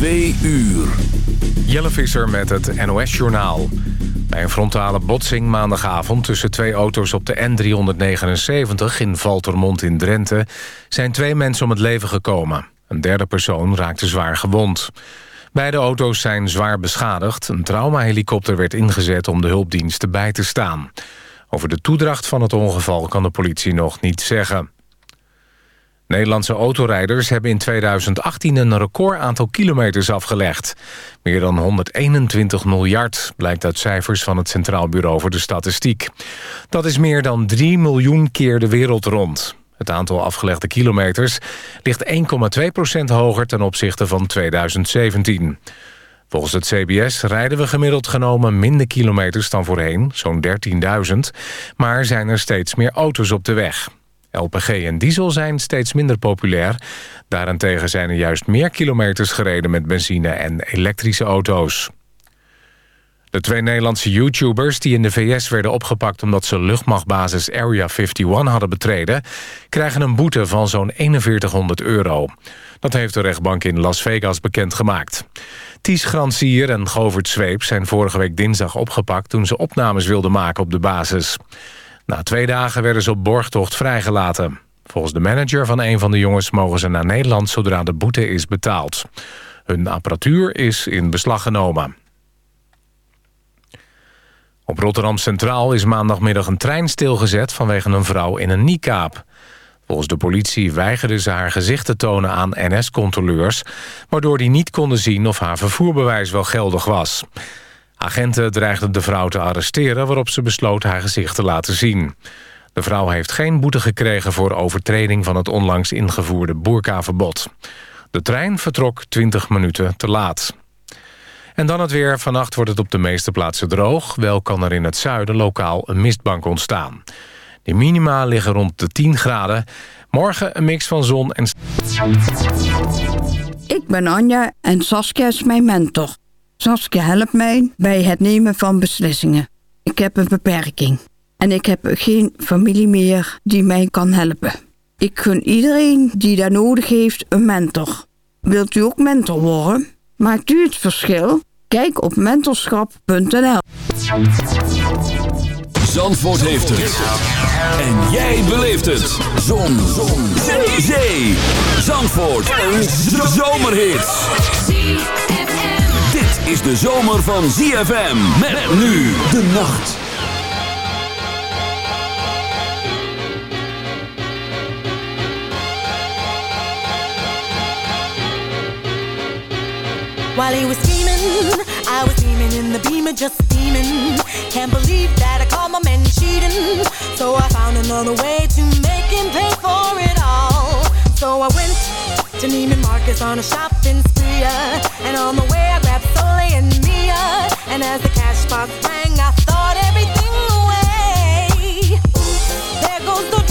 Twee uur. Jelle Visser met het NOS-journaal. Bij een frontale botsing maandagavond tussen twee auto's op de N379... in Valtermond in Drenthe zijn twee mensen om het leven gekomen. Een derde persoon raakte zwaar gewond. Beide auto's zijn zwaar beschadigd. Een traumahelikopter werd ingezet om de hulpdiensten bij te staan. Over de toedracht van het ongeval kan de politie nog niet zeggen. Nederlandse autorijders hebben in 2018 een record aantal kilometers afgelegd. Meer dan 121 miljard, blijkt uit cijfers van het Centraal Bureau voor de Statistiek. Dat is meer dan 3 miljoen keer de wereld rond. Het aantal afgelegde kilometers ligt 1,2% hoger ten opzichte van 2017. Volgens het CBS rijden we gemiddeld genomen minder kilometers dan voorheen, zo'n 13.000... maar zijn er steeds meer auto's op de weg. LPG en diesel zijn steeds minder populair. Daarentegen zijn er juist meer kilometers gereden met benzine en elektrische auto's. De twee Nederlandse YouTubers die in de VS werden opgepakt... omdat ze luchtmachtbasis Area 51 hadden betreden... krijgen een boete van zo'n 4100 euro. Dat heeft de rechtbank in Las Vegas bekendgemaakt. Ties Gransier en Govert Zweep zijn vorige week dinsdag opgepakt... toen ze opnames wilden maken op de basis. Na twee dagen werden ze op borgtocht vrijgelaten. Volgens de manager van een van de jongens mogen ze naar Nederland... zodra de boete is betaald. Hun apparatuur is in beslag genomen. Op Rotterdam Centraal is maandagmiddag een trein stilgezet... vanwege een vrouw in een niekaap. Volgens de politie weigerde ze haar gezicht te tonen aan NS-controleurs... waardoor die niet konden zien of haar vervoerbewijs wel geldig was. Agenten dreigden de vrouw te arresteren... waarop ze besloot haar gezicht te laten zien. De vrouw heeft geen boete gekregen voor overtreding... van het onlangs ingevoerde boerkaverbod. De trein vertrok 20 minuten te laat. En dan het weer. Vannacht wordt het op de meeste plaatsen droog. Wel kan er in het zuiden lokaal een mistbank ontstaan. De minima liggen rond de 10 graden. Morgen een mix van zon en... Ik ben Anja en Saskia is mijn mentor. Saskia helpt mij bij het nemen van beslissingen. Ik heb een beperking. En ik heb geen familie meer die mij kan helpen. Ik gun iedereen die daar nodig heeft een mentor. Wilt u ook mentor worden? Maakt u het verschil? Kijk op mentorschap.nl Zandvoort heeft het. En jij beleeft het. Zon. Zon. Zee. Zee. Zandvoort. Een zomerhit. Is de zomer van ZFM. Met nu de nacht. While he was scheming, I was beaming in the beamer, just steaming. Can't believe that I caught my man cheating. So I found another way to make him pay for it all. So I went to Neiman Marcus on a shopping spree. uh, And on the way I grabbed Soleil and Mia. And as the cash box rang, I thought everything away. There goes the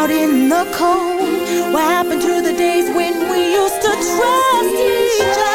out in the cold? What happened to the days when we used to trust each other?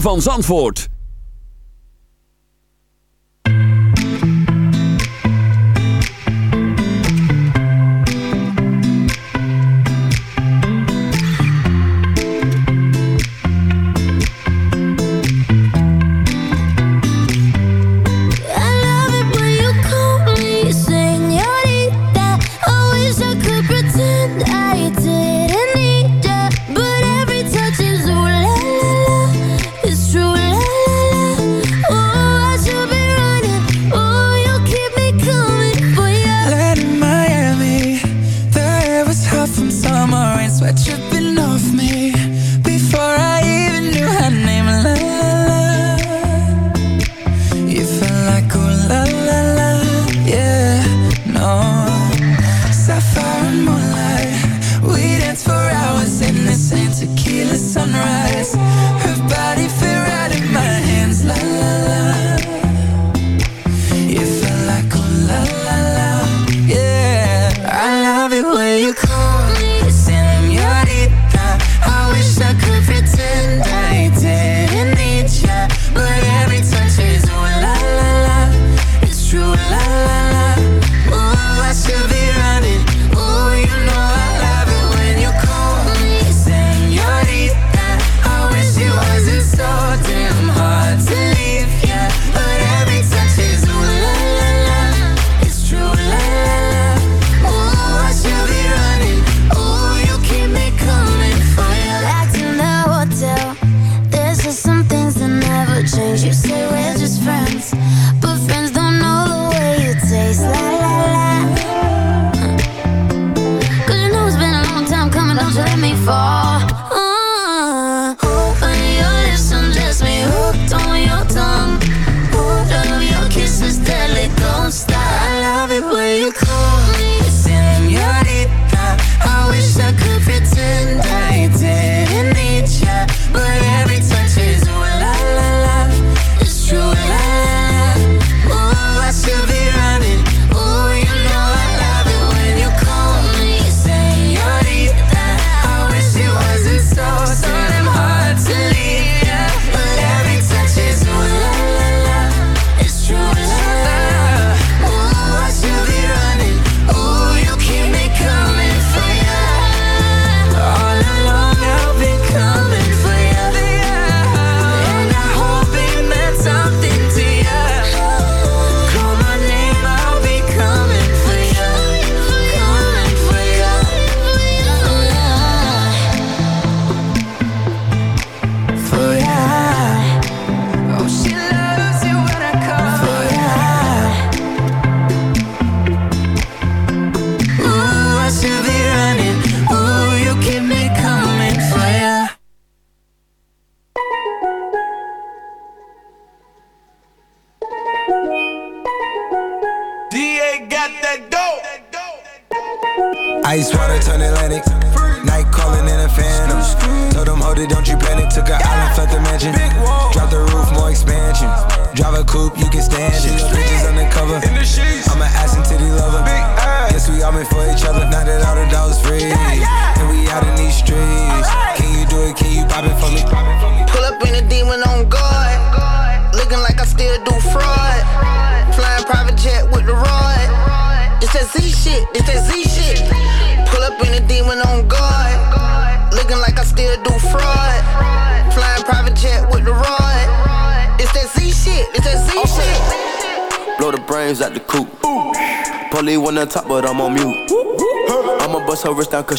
Van Zandvoort.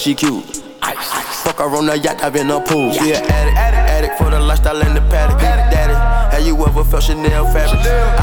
She cute. Fuck her on the yacht, I've been a pool. She an addict, addict, addict for the lifestyle in the paddock. Daddy, have you ever felt Chanel fabric?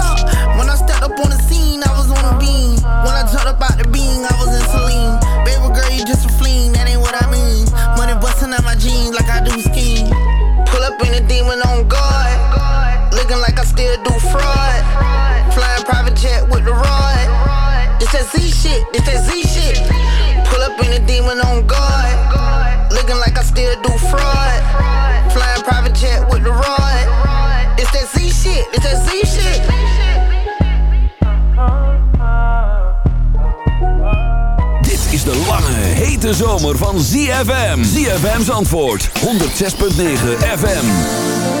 Shit, it's that Z shit. Pull up in a demon on guard. Looking like I still do fraud. Flying private jet with the rod. It's that Z shit, it's that Z shit. Dit is de lange, hete zomer van ZFM. ZFM's antwoord, 106.9 FM.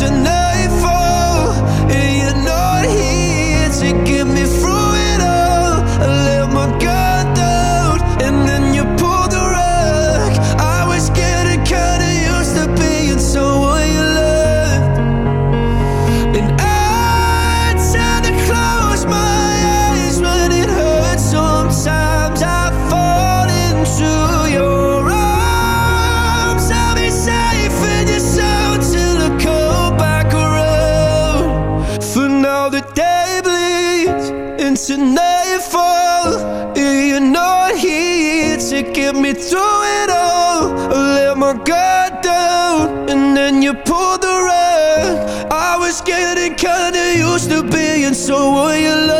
to know so will you love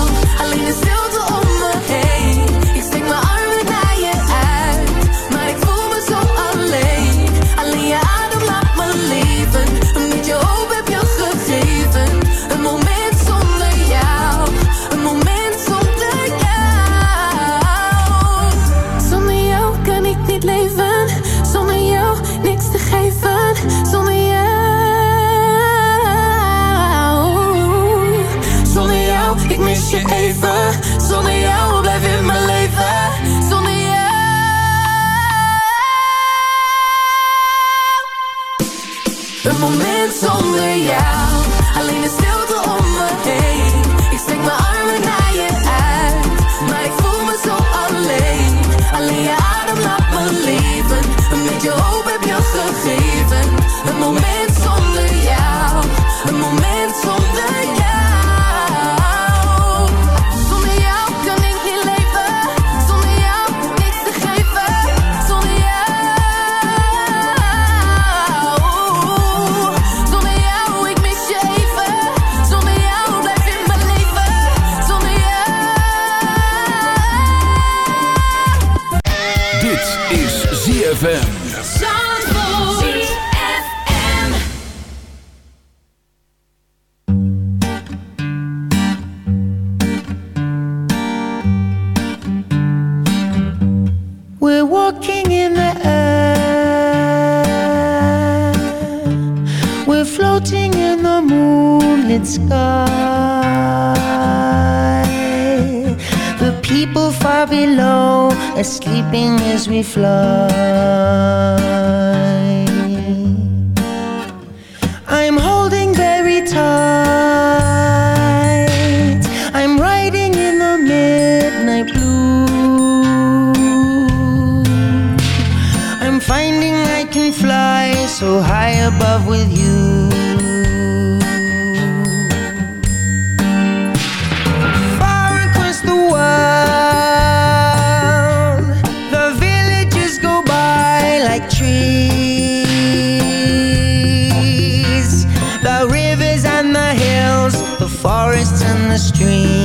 stream.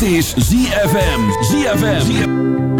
Dit is ZFM. ZFM.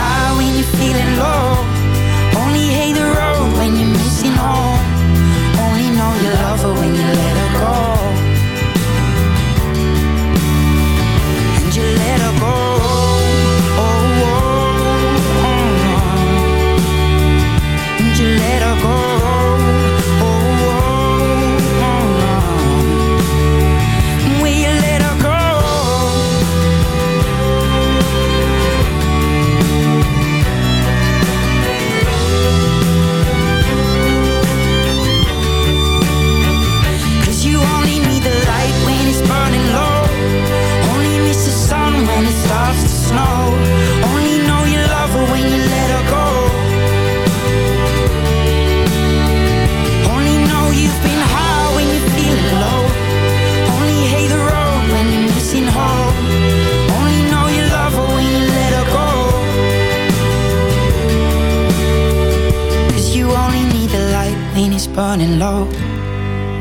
high when you're feeling low. Only hate the road when you're missing home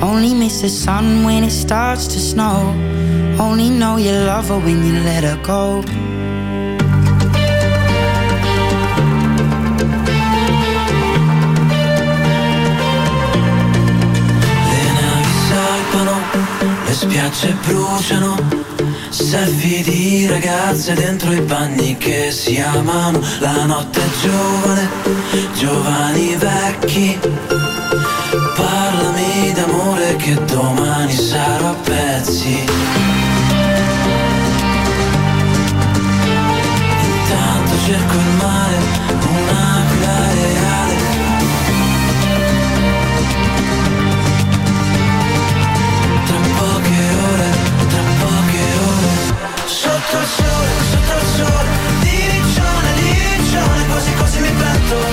only miss the sun when it starts to snow. Only know you love her when you let her go. Le navi salpano, le spiagge bruciano, selfie di ragazze dentro i bagni che si amano. La notte è giovane, giovani vecchi. Parlami d'amore che domani sarò a pezzi. Intanto cerco il mare, un'aquila reale. Tra poche ore, tra poche ore Sotto il sole, sotto il sole Diriccione, diriccione, quasi quasi mi pento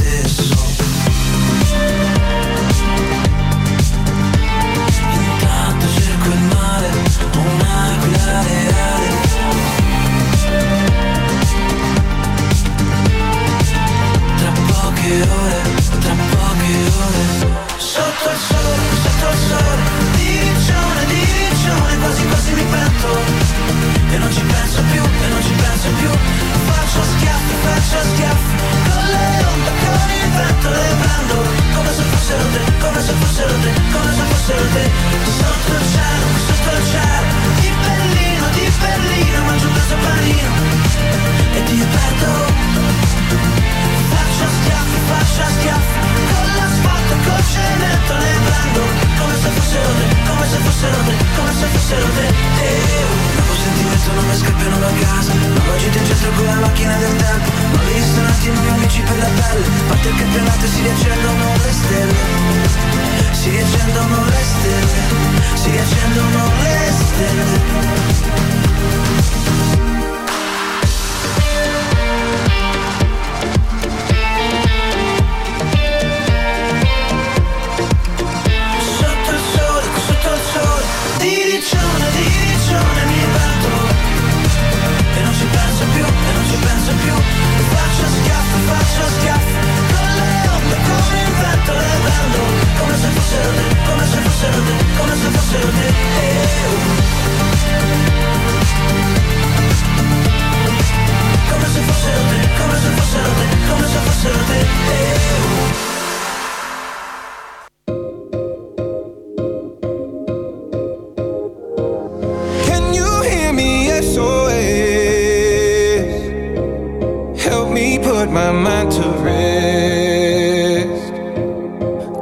my mind to rest.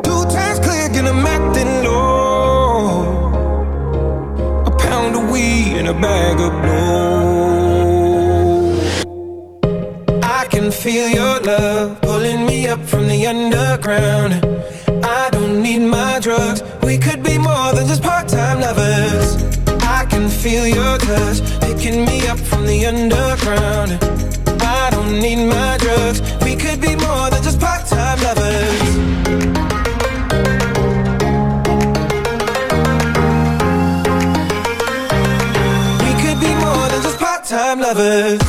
Two times clear, get a Mac, then low. A pound of weed and a bag of blow. I can feel your love pulling me up from the underground. I don't need my drugs. We could be more than just part-time lovers. I can feel your touch picking me up from the underground need my drugs. We could be more than just part time lovers. We could be more than just part time lovers.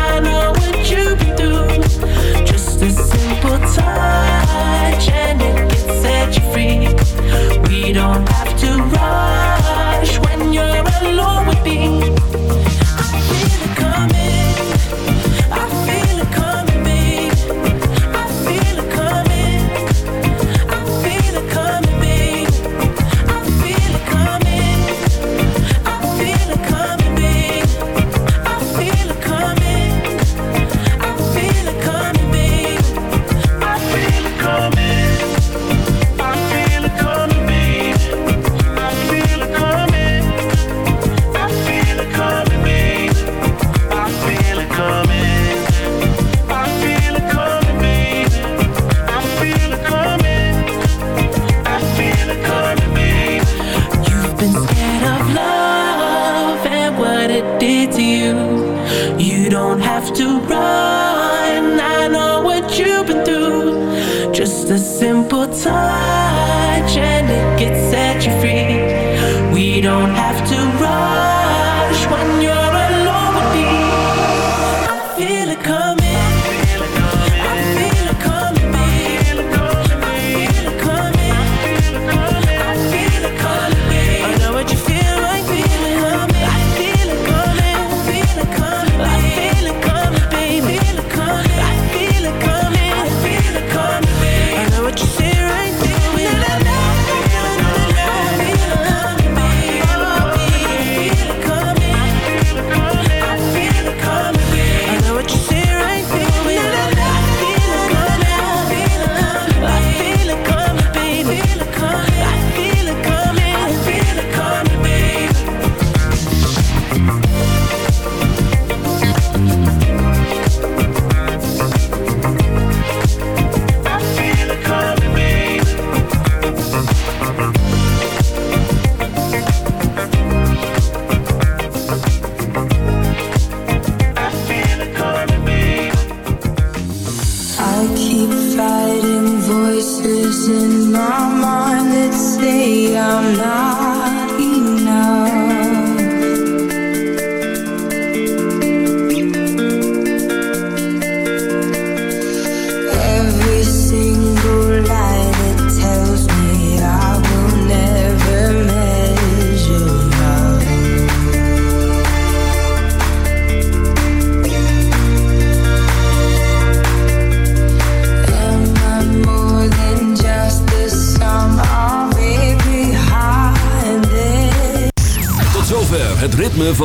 don't have